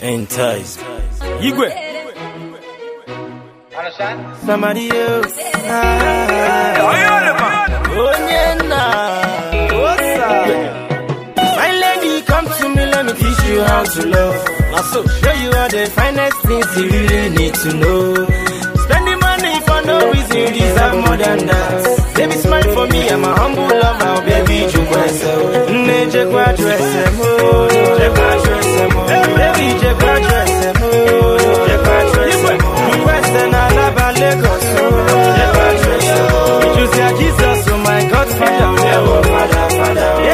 Entice. Igwe. Somebody else. Ah. Onyena. What's up? My lady, come to me, let me teach you how to love. Also, show you all the finest things you really need to know. Spending money for no reason, you deserve more than that. And Jesus, oh my God, Father, oh Father,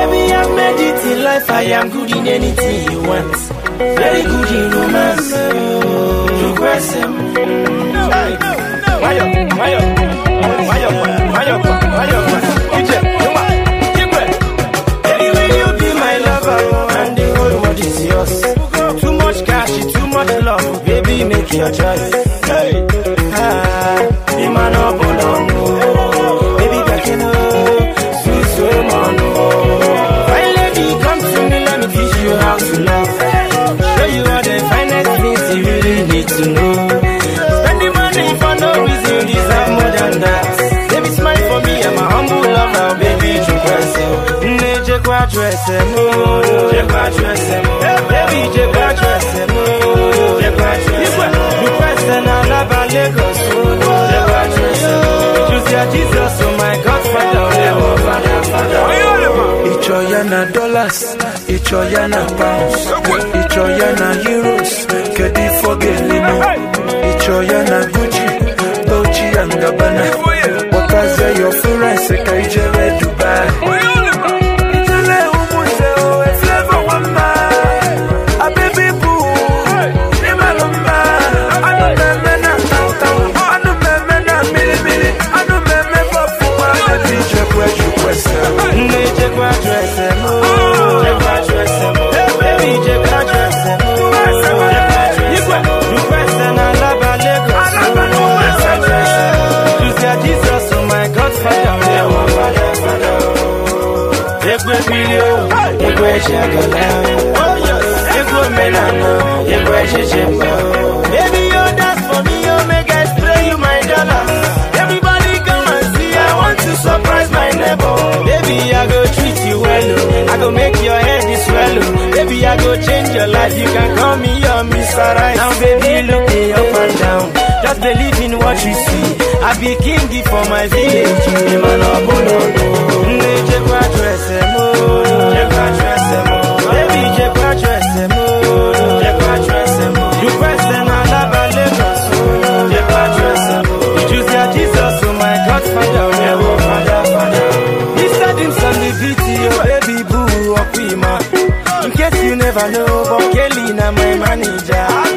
I am good in anything you want. Very good in romance, you question him. Mayo, Mayo, Mayo, your choice. Hey, ah, the man no. Baby, back in sweet man. Lady, come to me, let me teach you how to love. Show you all the finest things you really need to know. Money for no reason, you deserve more than that. Baby, smile for me, I'm a humble lover, baby, you press Neje kwa dress mo, dress mo, baby, dress mo, Press na lava Lagos, je kwa dress mo. You say Jesus, oh my God, Father, oh Father, Father. Na dollars, na pounds, na ichoya na Gucci, Egwe bilio, shagala, oh, egwe menana, egwe shishimba. Baby, you dance for me, you make I spray you my dollars. Everybody come and see, I want to surprise my neighbor. Baby, I go treat you well, oh. I go make your head swell, oh. Baby, I go change your life, you can call me your Mr. Right. Now, baby, look me up and down. Just believe in what you see. I be king for my village. You man up, you never know, but Kelly na my manager.